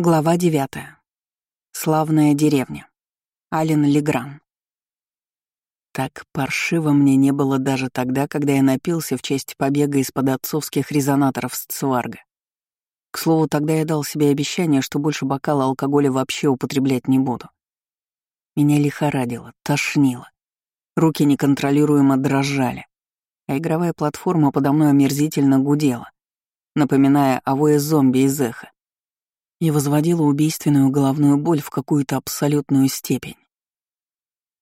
Глава девятая. Славная деревня. Ален Легран. Так паршиво мне не было даже тогда, когда я напился в честь побега из-под отцовских резонаторов с Цварга. К слову, тогда я дал себе обещание, что больше бокала алкоголя вообще употреблять не буду. Меня лихорадило, тошнило. Руки неконтролируемо дрожали, а игровая платформа подо мной омерзительно гудела, напоминая овое зомби из эха и возводила убийственную головную боль в какую-то абсолютную степень.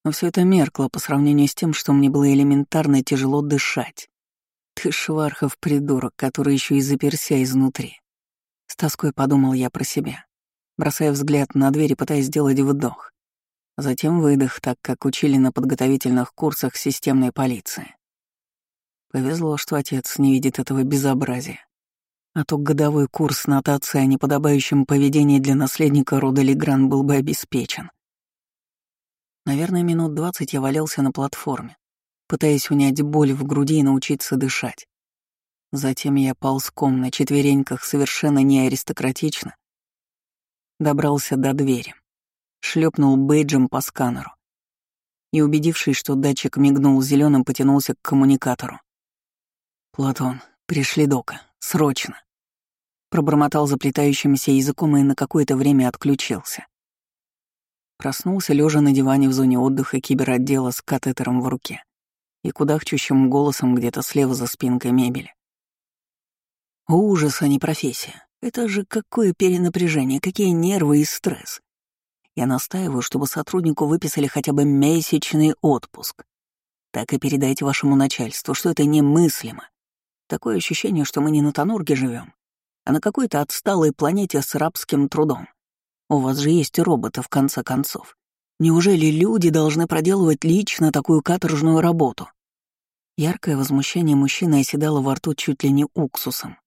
Но все это меркло по сравнению с тем, что мне было элементарно тяжело дышать. Ты швархов придурок, который еще и заперся изнутри. С тоской подумал я про себя, бросая взгляд на дверь и пытаясь сделать вдох. Затем выдох, так как учили на подготовительных курсах системной полиции. Повезло, что отец не видит этого безобразия а то годовой курс нотации о неподобающем поведении для наследника рода Легран был бы обеспечен. Наверное, минут двадцать я валялся на платформе, пытаясь унять боль в груди и научиться дышать. Затем я ползком на четвереньках совершенно не аристократично. Добрался до двери, шлепнул бейджем по сканеру и, убедившись, что датчик мигнул зеленым, потянулся к коммуникатору. «Платон, пришли дока. Срочно!» Пробормотал заплетающимся языком и на какое-то время отключился. Проснулся лежа на диване в зоне отдыха киберотдела с катетером в руке и кудахчущим голосом где-то слева за спинкой мебели. Ужас, а не профессия. Это же какое перенапряжение, какие нервы и стресс. Я настаиваю, чтобы сотруднику выписали хотя бы месячный отпуск. Так и передайте вашему начальству, что это немыслимо. Такое ощущение, что мы не на Тонорге живем, а на какой-то отсталой планете с рабским трудом. У вас же есть роботы, в конце концов. Неужели люди должны проделывать лично такую каторжную работу? Яркое возмущение мужчины оседало во рту чуть ли не уксусом.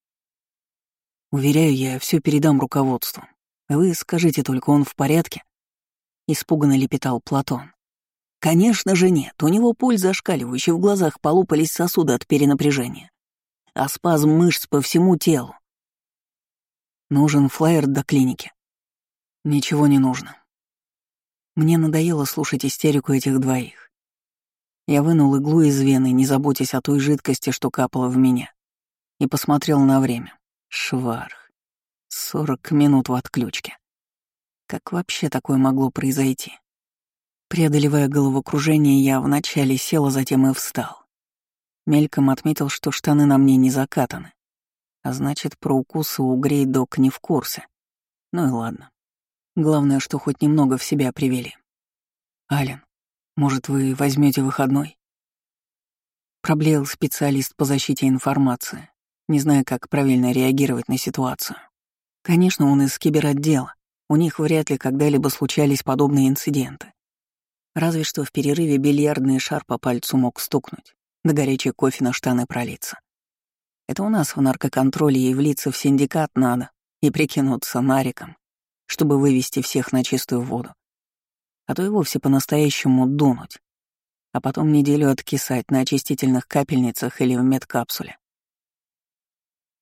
Уверяю, я все передам руководству. Вы скажите только, он в порядке? Испуганно лепетал Платон. Конечно же нет, у него пульс зашкаливающий, в глазах полупались сосуды от перенапряжения. А спазм мышц по всему телу. Нужен флаер до клиники. Ничего не нужно. Мне надоело слушать истерику этих двоих. Я вынул иглу из вены, не заботясь о той жидкости, что капала в меня, и посмотрел на время. Шварх. Сорок минут в отключке. Как вообще такое могло произойти? Преодолевая головокружение, я вначале сел, а затем и встал. Мельком отметил, что штаны на мне не закатаны. А значит, про укусы угрей док не в курсе. Ну и ладно. Главное, что хоть немного в себя привели. Ален, может, вы возьмете выходной? Проблеял специалист по защите информации, не зная, как правильно реагировать на ситуацию. Конечно, он из киберотдела. У них вряд ли когда-либо случались подобные инциденты. Разве что в перерыве бильярдный шар по пальцу мог стукнуть, да горячий кофе на штаны пролиться. Это у нас в наркоконтроле и влиться в синдикат надо и прикинуться нариком, чтобы вывести всех на чистую воду. А то и вовсе по-настоящему дунуть, а потом неделю откисать на очистительных капельницах или в медкапсуле.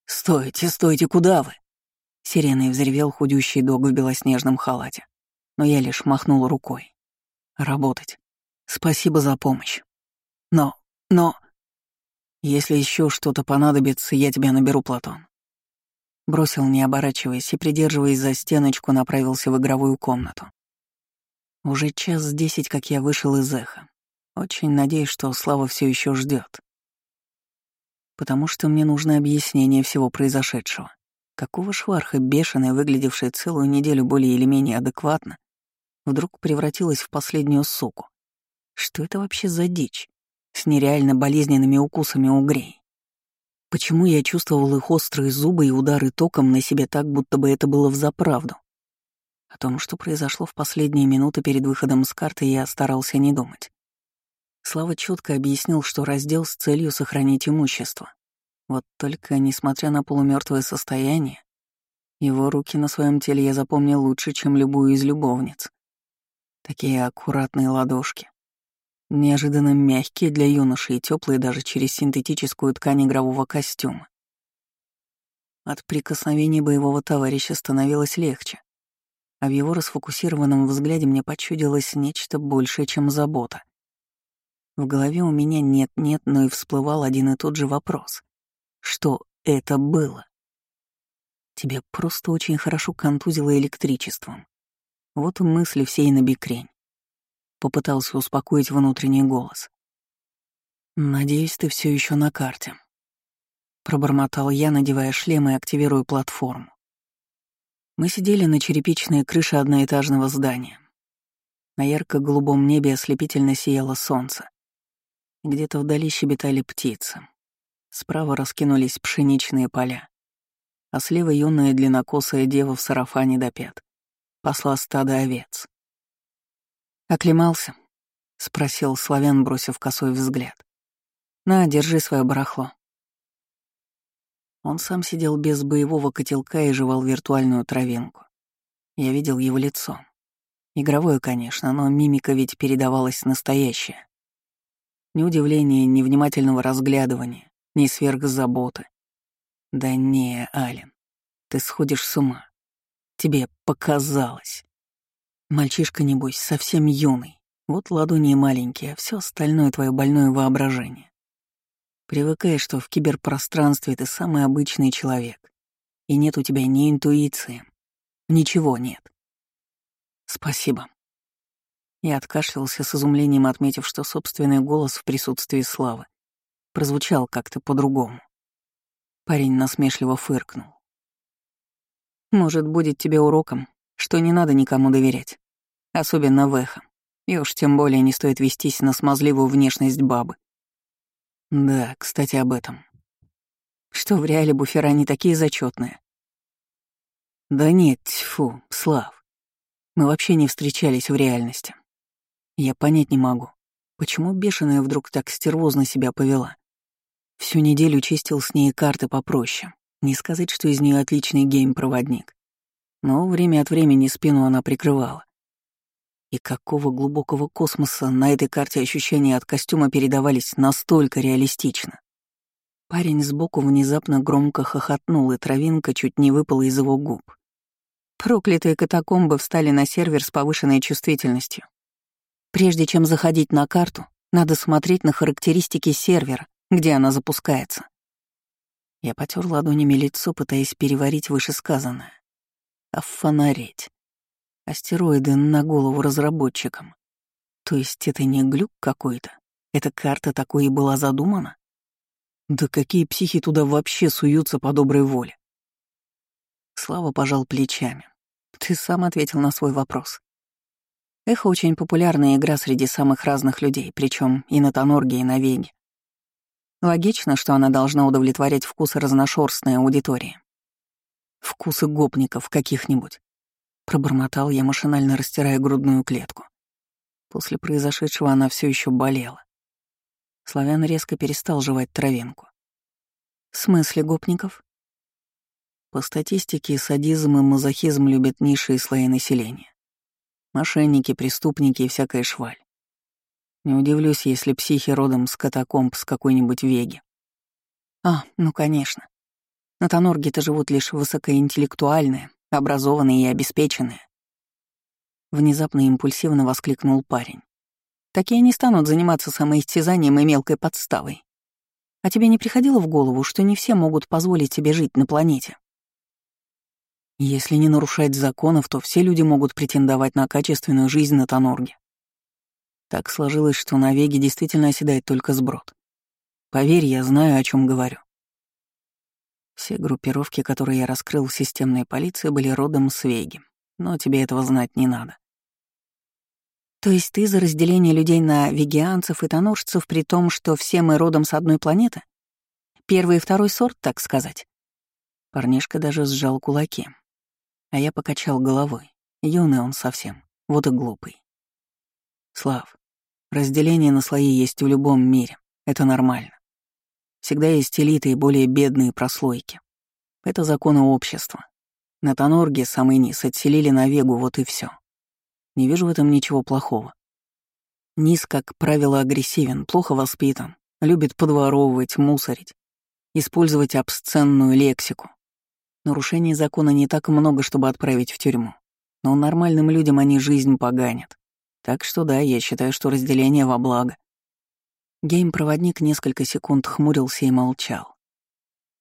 «Стойте, стойте, куда вы?» Сиреной взревел худющий дог в белоснежном халате, но я лишь махнул рукой. «Работать. Спасибо за помощь. Но, но...» Если еще что-то понадобится, я тебя наберу, Платон. Бросил, не оборачиваясь, и, придерживаясь за стеночку, направился в игровую комнату. Уже час десять, как я вышел из эха. Очень надеюсь, что Слава все еще ждет. Потому что мне нужно объяснение всего произошедшего. Какого шварха бешеная, выглядевшая целую неделю более или менее адекватно, вдруг превратилась в последнюю суку? Что это вообще за дичь? С нереально болезненными укусами угрей. Почему я чувствовал их острые зубы и удары током на себе так, будто бы это было взаправду? О том, что произошло в последние минуты перед выходом с карты, я старался не думать. Слава четко объяснил, что раздел с целью сохранить имущество. Вот только, несмотря на полумертвое состояние, его руки на своем теле я запомнил лучше, чем любую из любовниц. Такие аккуратные ладошки, Неожиданно мягкие для юноши и теплые даже через синтетическую ткань игрового костюма. От прикосновений боевого товарища становилось легче, а в его расфокусированном взгляде мне почудилось нечто большее, чем забота. В голове у меня нет-нет, но и всплывал один и тот же вопрос. Что это было? Тебя просто очень хорошо контузило электричеством. Вот мысли все и набекрень. Попытался успокоить внутренний голос. «Надеюсь, ты все еще на карте», — пробормотал я, надевая шлем и активируя платформу. Мы сидели на черепичной крыше одноэтажного здания. На ярко-голубом небе ослепительно сияло солнце. Где-то вдали щебетали птицы. Справа раскинулись пшеничные поля, а слева юная длиннокосая дева в сарафане до пят. Посла стада овец. «Оклемался?» — спросил славян, бросив косой взгляд. «На, держи свое барахло». Он сам сидел без боевого котелка и жевал виртуальную травинку. Я видел его лицо. Игровое, конечно, но мимика ведь передавалась настоящая. Ни удивления, ни внимательного разглядывания, ни сверхзаботы. Да не, Ален, ты сходишь с ума. Тебе показалось. Мальчишка, небось, совсем юный. Вот ладони маленькие, а все остальное твое больное воображение. Привыкай, что в киберпространстве ты самый обычный человек, и нет у тебя ни интуиции, ничего нет. Спасибо. Я откашлялся с изумлением, отметив, что собственный голос в присутствии Славы прозвучал как-то по-другому. Парень насмешливо фыркнул. «Может, будет тебе уроком, что не надо никому доверять, особенно в эхо, и уж тем более не стоит вестись на смазливую внешность бабы». «Да, кстати, об этом. Что в реале буфера не такие зачетные. «Да нет, фу, Слав. Мы вообще не встречались в реальности. Я понять не могу, почему бешеная вдруг так стервозно себя повела. Всю неделю чистил с ней карты попроще. Не сказать, что из нее отличный гейм-проводник. Но время от времени спину она прикрывала. И какого глубокого космоса на этой карте ощущения от костюма передавались настолько реалистично. Парень сбоку внезапно громко хохотнул, и травинка чуть не выпала из его губ. Проклятые катакомбы встали на сервер с повышенной чувствительностью. Прежде чем заходить на карту, надо смотреть на характеристики сервера, где она запускается. Я потер ладонями лицо, пытаясь переварить вышесказанное. Офонареть. Астероиды на голову разработчикам. То есть это не глюк какой-то? Эта карта такой и была задумана? Да какие психи туда вообще суются по доброй воле? Слава пожал плечами. Ты сам ответил на свой вопрос. Эхо очень популярная игра среди самых разных людей, причем и на Тонорге, и на Веге. Логично, что она должна удовлетворять вкусы разношерстной аудитории. Вкусы гопников каких-нибудь. Пробормотал я, машинально растирая грудную клетку. После произошедшего она все еще болела. Славян резко перестал жевать травинку. В смысле гопников? По статистике, садизм и мазохизм любят низшие слои населения. Мошенники, преступники и всякая шваль. Не удивлюсь, если психи родом с катакомб с какой-нибудь веги. А, ну конечно. На Тонорге-то живут лишь высокоинтеллектуальные, образованные и обеспеченные. Внезапно импульсивно воскликнул парень. Такие не станут заниматься самоистязанием и мелкой подставой. А тебе не приходило в голову, что не все могут позволить себе жить на планете? Если не нарушать законов, то все люди могут претендовать на качественную жизнь на Тонорге. Так сложилось, что на Веге действительно оседает только сброд. Поверь, я знаю, о чем говорю. Все группировки, которые я раскрыл в системной полиции, были родом с Веги, но тебе этого знать не надо. То есть ты за разделение людей на вегианцев и тоноржцев, при том, что все мы родом с одной планеты? Первый и второй сорт, так сказать? Парнишка даже сжал кулаки, а я покачал головой. Юный он совсем, вот и глупый. Слав, разделение на слои есть в любом мире. Это нормально. Всегда есть элиты и более бедные прослойки. Это законы общества. На Тонорге самый низ отселили на Вегу, вот и все. Не вижу в этом ничего плохого. Низ, как правило, агрессивен, плохо воспитан, любит подворовывать, мусорить, использовать обсценную лексику. Нарушений закона не так много, чтобы отправить в тюрьму. но нормальным людям они жизнь поганят. Так что да, я считаю, что разделение во благо. Гейм-проводник несколько секунд хмурился и молчал.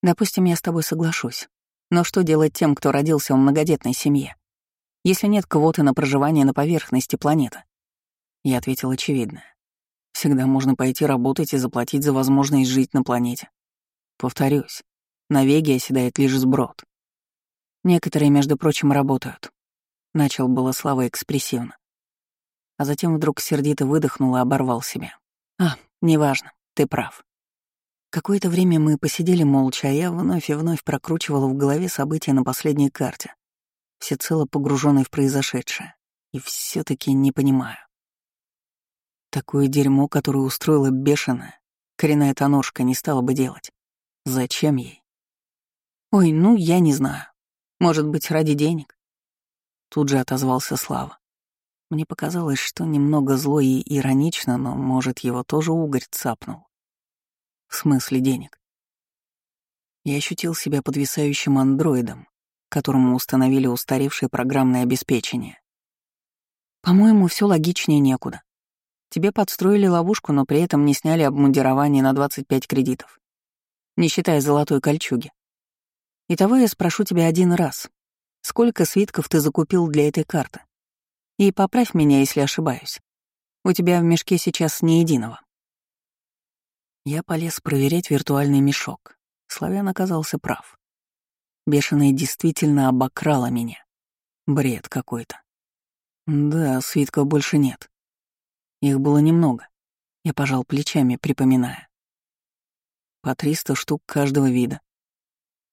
Допустим, я с тобой соглашусь. Но что делать тем, кто родился в многодетной семье? Если нет квоты на проживание на поверхности планеты? Я ответил очевидно. Всегда можно пойти работать и заплатить за возможность жить на планете. Повторюсь, на Веге оседает лишь сброд. Некоторые, между прочим, работают. Начал было Слава экспрессивно. А затем вдруг сердито выдохнул и оборвал себя. А, неважно, ты прав. Какое-то время мы посидели молча, а я вновь и вновь прокручивала в голове события на последней карте, всецело погруженный в произошедшее, и все таки не понимаю. Такое дерьмо, которое устроила бешеная, коренная тоножка не стала бы делать. Зачем ей? Ой, ну, я не знаю. Может быть, ради денег? Тут же отозвался Слава. Мне показалось, что немного зло и иронично, но, может, его тоже угорь цапнул. В смысле денег? Я ощутил себя подвисающим андроидом, которому установили устаревшее программное обеспечение. По-моему, все логичнее некуда. Тебе подстроили ловушку, но при этом не сняли обмундирование на 25 кредитов, не считая золотой кольчуги. Итого я спрошу тебя один раз. Сколько свитков ты закупил для этой карты? И поправь меня, если ошибаюсь. У тебя в мешке сейчас ни единого. Я полез проверять виртуальный мешок. Славян оказался прав. Бешеная действительно обокрала меня. Бред какой-то. Да, свитков больше нет. Их было немного. Я пожал плечами, припоминая. По 300 штук каждого вида.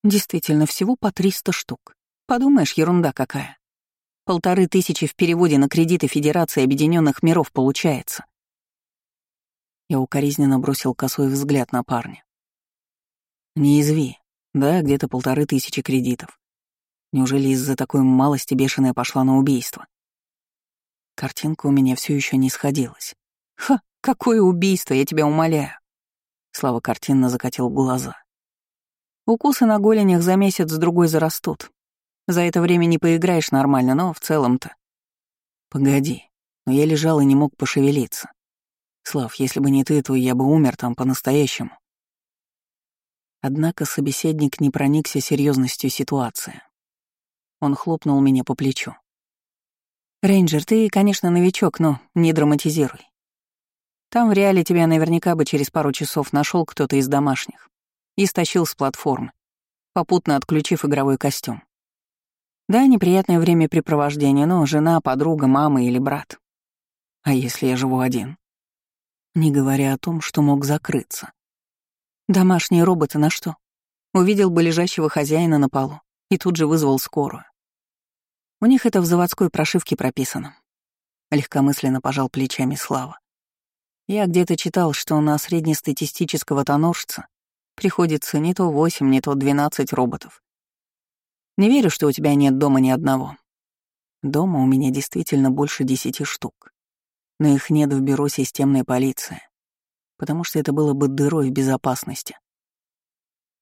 Действительно, всего по 300 штук. Подумаешь, ерунда какая. Полторы тысячи в переводе на кредиты Федерации Объединенных Миров получается. Я укоризненно бросил косой взгляд на парня. Не изви. Да, где-то полторы тысячи кредитов. Неужели из-за такой малости бешеная пошла на убийство? Картинка у меня все еще не сходилась. Ха, какое убийство, я тебя умоляю. Слава картинно закатил глаза. Укусы на голенях за месяц-другой зарастут. За это время не поиграешь нормально, но в целом-то... Погоди, но я лежал и не мог пошевелиться. Слав, если бы не ты, то я бы умер там по-настоящему. Однако собеседник не проникся серьезностью ситуации. Он хлопнул меня по плечу. «Рейнджер, ты, конечно, новичок, но не драматизируй. Там в реале тебя наверняка бы через пару часов нашел кто-то из домашних и стащил с платформы, попутно отключив игровой костюм. Да, неприятное времяпрепровождение, но жена, подруга, мама или брат. А если я живу один? Не говоря о том, что мог закрыться. Домашние роботы на что? Увидел бы лежащего хозяина на полу и тут же вызвал скорую. У них это в заводской прошивке прописано. Легкомысленно пожал плечами Слава. Я где-то читал, что на среднестатистического тоноржца Приходится не то восемь, не то двенадцать роботов. Не верю, что у тебя нет дома ни одного. Дома у меня действительно больше десяти штук. Но их нет в бюро системной полиции, потому что это было бы дырой в безопасности.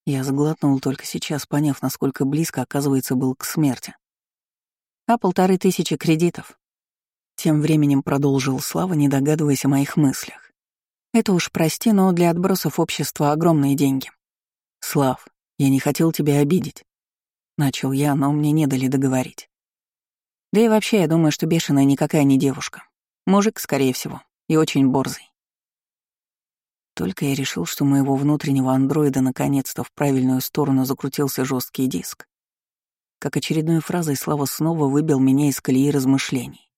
Я сглотнул только сейчас, поняв, насколько близко, оказывается, был к смерти. А полторы тысячи кредитов. Тем временем продолжил Слава, не догадываясь о моих мыслях. Это уж прости, но для отбросов общества огромные деньги. Слав, я не хотел тебя обидеть. Начал я, но мне не дали договорить. Да и вообще, я думаю, что бешеная никакая не девушка. Мужик, скорее всего, и очень борзый. Только я решил, что моего внутреннего андроида наконец-то в правильную сторону закрутился жесткий диск. Как очередной фразой Слава снова выбил меня из колеи размышлений.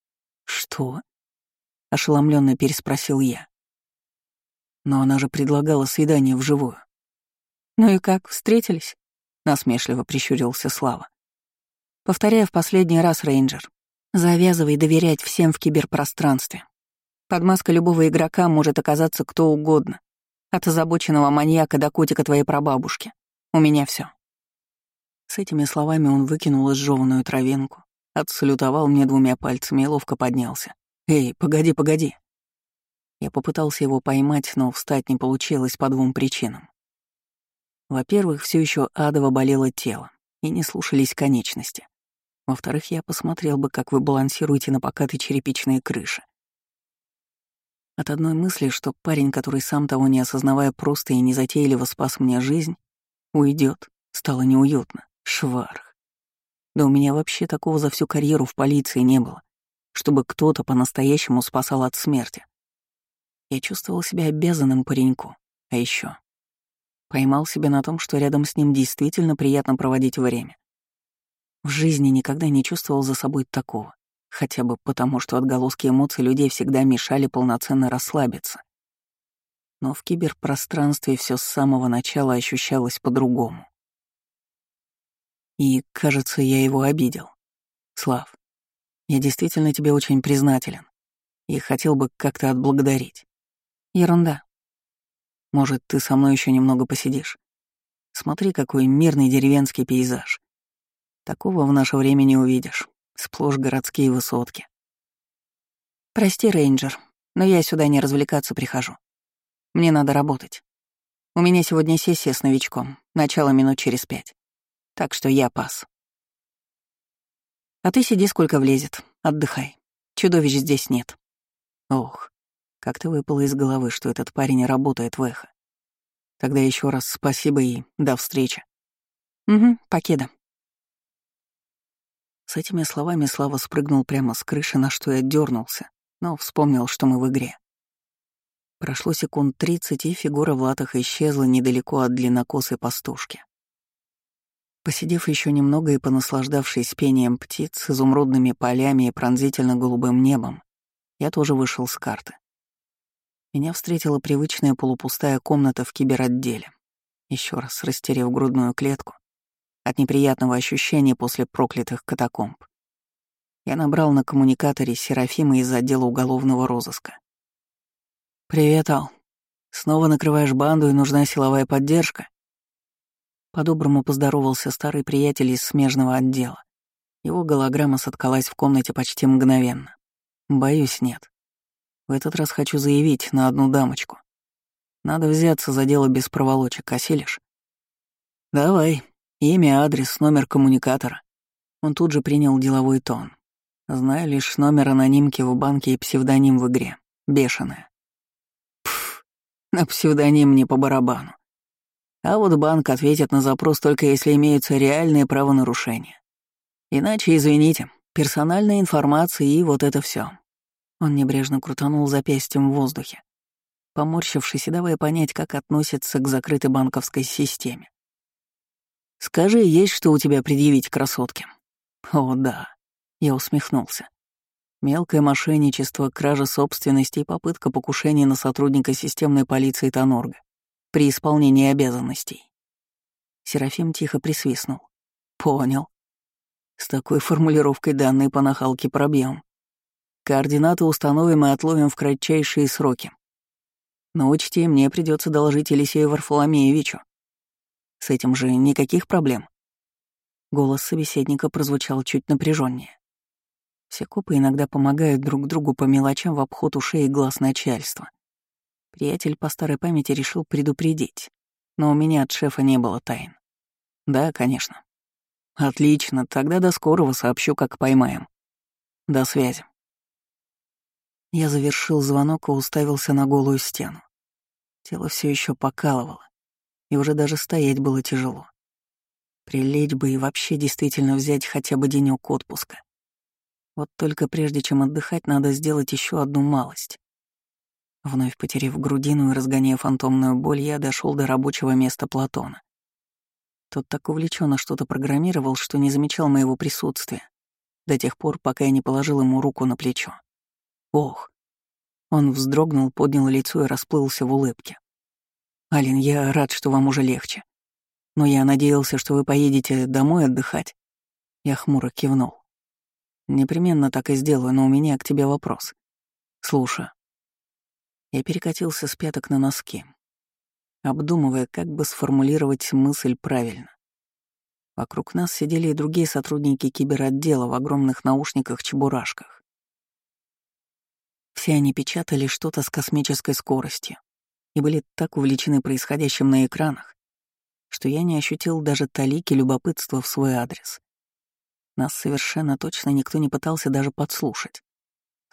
«Что?» — ошеломленно переспросил я. Но она же предлагала свидание вживую. «Ну и как, встретились?» — насмешливо прищурился Слава. Повторяю в последний раз, рейнджер. Завязывай доверять всем в киберпространстве. Под маской любого игрока может оказаться кто угодно. От озабоченного маньяка до котика твоей прабабушки. У меня все. С этими словами он выкинул изжеванную травинку, отсалютовал мне двумя пальцами и ловко поднялся. «Эй, погоди, погоди!» Я попытался его поймать, но встать не получилось по двум причинам. Во-первых, все еще адово болело тело, и не слушались конечности. Во-вторых, я посмотрел бы, как вы балансируете на покатой черепичной крыше. От одной мысли, что парень, который сам того не осознавая просто и незатейливо спас мне жизнь, уйдет, стало неуютно. Шварх. Да у меня вообще такого за всю карьеру в полиции не было, чтобы кто-то по-настоящему спасал от смерти. Я чувствовал себя обязанным пареньку. А еще поймал себя на том, что рядом с ним действительно приятно проводить время. В жизни никогда не чувствовал за собой такого, хотя бы потому, что отголоски эмоций людей всегда мешали полноценно расслабиться. Но в киберпространстве все с самого начала ощущалось по-другому. И, кажется, я его обидел. Слав, я действительно тебе очень признателен и хотел бы как-то отблагодарить. Ерунда. Может, ты со мной еще немного посидишь? Смотри, какой мирный деревенский пейзаж. Такого в наше время не увидишь. Сплошь городские высотки. Прости, рейнджер, но я сюда не развлекаться прихожу. Мне надо работать. У меня сегодня сессия с новичком, начало минут через пять. Так что я пас. А ты сиди сколько влезет, отдыхай. Чудовищ здесь нет. Ох, как-то выпало из головы, что этот парень работает в эхо. Тогда еще раз спасибо и до встречи. Угу, покеда. С этими словами Слава спрыгнул прямо с крыши, на что я дернулся, но вспомнил, что мы в игре. Прошло секунд тридцать, и фигура в латах исчезла недалеко от длиннокосой пастушки. Посидев еще немного и понаслаждавшись пением птиц, изумрудными полями и пронзительно-голубым небом, я тоже вышел с карты. Меня встретила привычная полупустая комната в киберотделе. Еще раз растерев грудную клетку, от неприятного ощущения после проклятых катакомб. Я набрал на коммуникаторе Серафима из отдела уголовного розыска. «Привет, Ал. Снова накрываешь банду и нужна силовая поддержка?» По-доброму поздоровался старый приятель из смежного отдела. Его голограмма соткалась в комнате почти мгновенно. «Боюсь, нет. В этот раз хочу заявить на одну дамочку. Надо взяться за дело без проволочек, осилишь?» «Давай», Имя, адрес, номер коммуникатора. Он тут же принял деловой тон. Знаю лишь номер анонимки в банке и псевдоним в игре. Бешеная. Пф, на псевдоним мне по барабану. А вот банк ответит на запрос только если имеются реальные правонарушения. Иначе, извините, персональная информация и вот это все. Он небрежно крутанул запястьем в воздухе, поморщившись и давая понять, как относится к закрытой банковской системе. Скажи, есть что у тебя предъявить красотке?» «О, да», — я усмехнулся. Мелкое мошенничество, кража собственности и попытка покушения на сотрудника системной полиции Тонорга при исполнении обязанностей. Серафим тихо присвистнул. «Понял. С такой формулировкой данные по нахалке пробьем. Координаты установим и отловим в кратчайшие сроки. Но учти, мне придется доложить Елисею Варфоломеевичу. С этим же никаких проблем. Голос собеседника прозвучал чуть напряженнее. Все копы иногда помогают друг другу по мелочам в обход ушей и глаз начальства. Приятель по старой памяти решил предупредить, но у меня от шефа не было тайн. Да, конечно. Отлично, тогда до скорого сообщу, как поймаем. До связи. Я завершил звонок и уставился на голую стену. Тело все еще покалывало и уже даже стоять было тяжело. Прилечь бы и вообще действительно взять хотя бы денёк отпуска. Вот только прежде чем отдыхать, надо сделать еще одну малость. Вновь потеряв грудину и разгоняя фантомную боль, я дошел до рабочего места Платона. Тот так увлеченно что-то программировал, что не замечал моего присутствия, до тех пор, пока я не положил ему руку на плечо. Ох! Он вздрогнул, поднял лицо и расплылся в улыбке. «Алин, я рад, что вам уже легче. Но я надеялся, что вы поедете домой отдыхать». Я хмуро кивнул. «Непременно так и сделаю, но у меня к тебе вопрос. Слушай». Я перекатился с пяток на носки, обдумывая, как бы сформулировать мысль правильно. Вокруг нас сидели и другие сотрудники киберотдела в огромных наушниках-чебурашках. Все они печатали что-то с космической скоростью, и были так увлечены происходящим на экранах, что я не ощутил даже талики любопытства в свой адрес. Нас совершенно точно никто не пытался даже подслушать.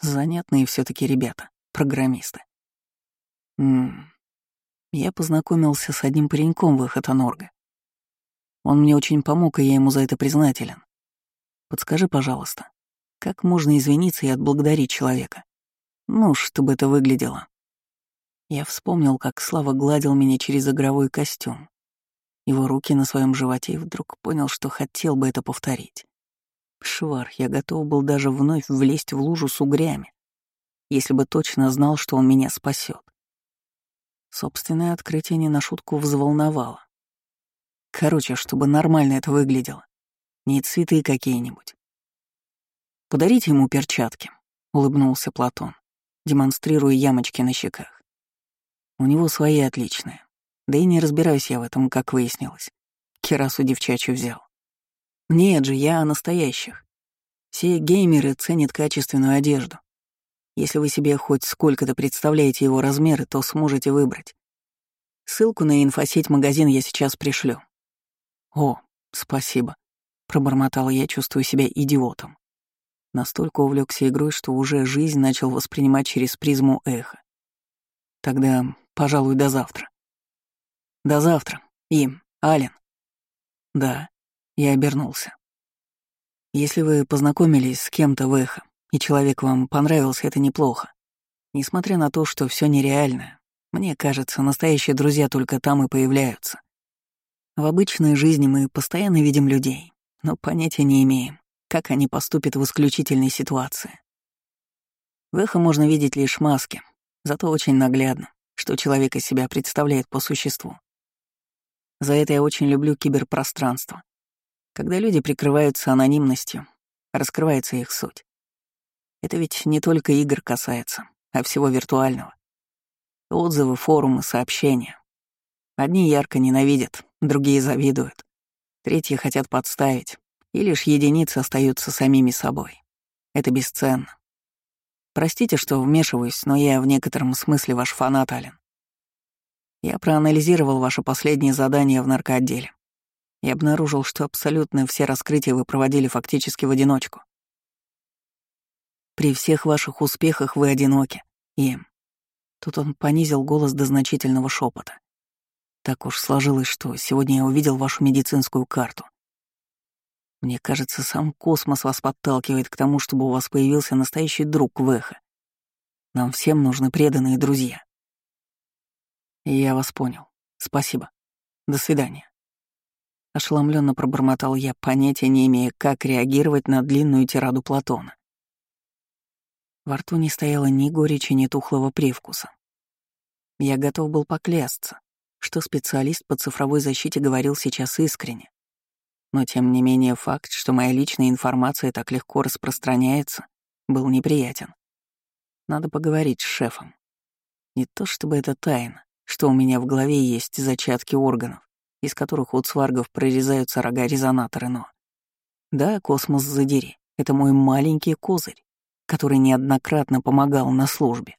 Занятные все таки ребята, программисты. Ммм. Я познакомился с одним пареньком в Эхотонорга. Он мне очень помог, и я ему за это признателен. Подскажи, пожалуйста, как можно извиниться и отблагодарить человека? Ну, чтобы это выглядело. Я вспомнил, как Слава гладил меня через игровой костюм. Его руки на своем животе, и вдруг понял, что хотел бы это повторить. Швар, я готов был даже вновь влезть в лужу с угрями, если бы точно знал, что он меня спасет. Собственное открытие не на шутку взволновало. Короче, чтобы нормально это выглядело. Не цветы какие-нибудь. «Подарите ему перчатки», — улыбнулся Платон, демонстрируя ямочки на щеках. У него свои отличные. Да и не разбираюсь я в этом, как выяснилось. Керасу девчачью взял. Нет же, я о настоящих. Все геймеры ценят качественную одежду. Если вы себе хоть сколько-то представляете его размеры, то сможете выбрать. Ссылку на инфосеть магазин я сейчас пришлю. О, спасибо. Пробормотал я, чувствую себя идиотом. Настолько увлекся игрой, что уже жизнь начал воспринимать через призму эха. Тогда Пожалуй, до завтра. До завтра. Им. Ален. Да. Я обернулся. Если вы познакомились с кем-то в эхо, и человек вам понравился, это неплохо. Несмотря на то, что все нереально, мне кажется, настоящие друзья только там и появляются. В обычной жизни мы постоянно видим людей, но понятия не имеем, как они поступят в исключительной ситуации. В эхо можно видеть лишь маски, зато очень наглядно что человек из себя представляет по существу. За это я очень люблю киберпространство. Когда люди прикрываются анонимностью, раскрывается их суть. Это ведь не только игр касается, а всего виртуального. Отзывы, форумы, сообщения. Одни ярко ненавидят, другие завидуют, третьи хотят подставить, и лишь единицы остаются самими собой. Это бесценно. Простите, что вмешиваюсь, но я в некотором смысле ваш фанат, Ален. Я проанализировал ваше последнее задание в наркоотделе и обнаружил, что абсолютно все раскрытия вы проводили фактически в одиночку. При всех ваших успехах вы одиноки, и... Тут он понизил голос до значительного шепота. Так уж сложилось, что сегодня я увидел вашу медицинскую карту. Мне кажется, сам космос вас подталкивает к тому, чтобы у вас появился настоящий друг в эхо. Нам всем нужны преданные друзья. я вас понял. Спасибо. До свидания. Ошеломленно пробормотал я, понятия не имея, как реагировать на длинную тираду Платона. Во рту не стояло ни горечи, ни тухлого привкуса. Я готов был поклясться, что специалист по цифровой защите говорил сейчас искренне. Но тем не менее факт, что моя личная информация так легко распространяется, был неприятен. Надо поговорить с шефом. Не то чтобы это тайна, что у меня в голове есть зачатки органов, из которых у цваргов прорезаются рога-резонаторы, но... Да, космос задери, это мой маленький козырь, который неоднократно помогал на службе.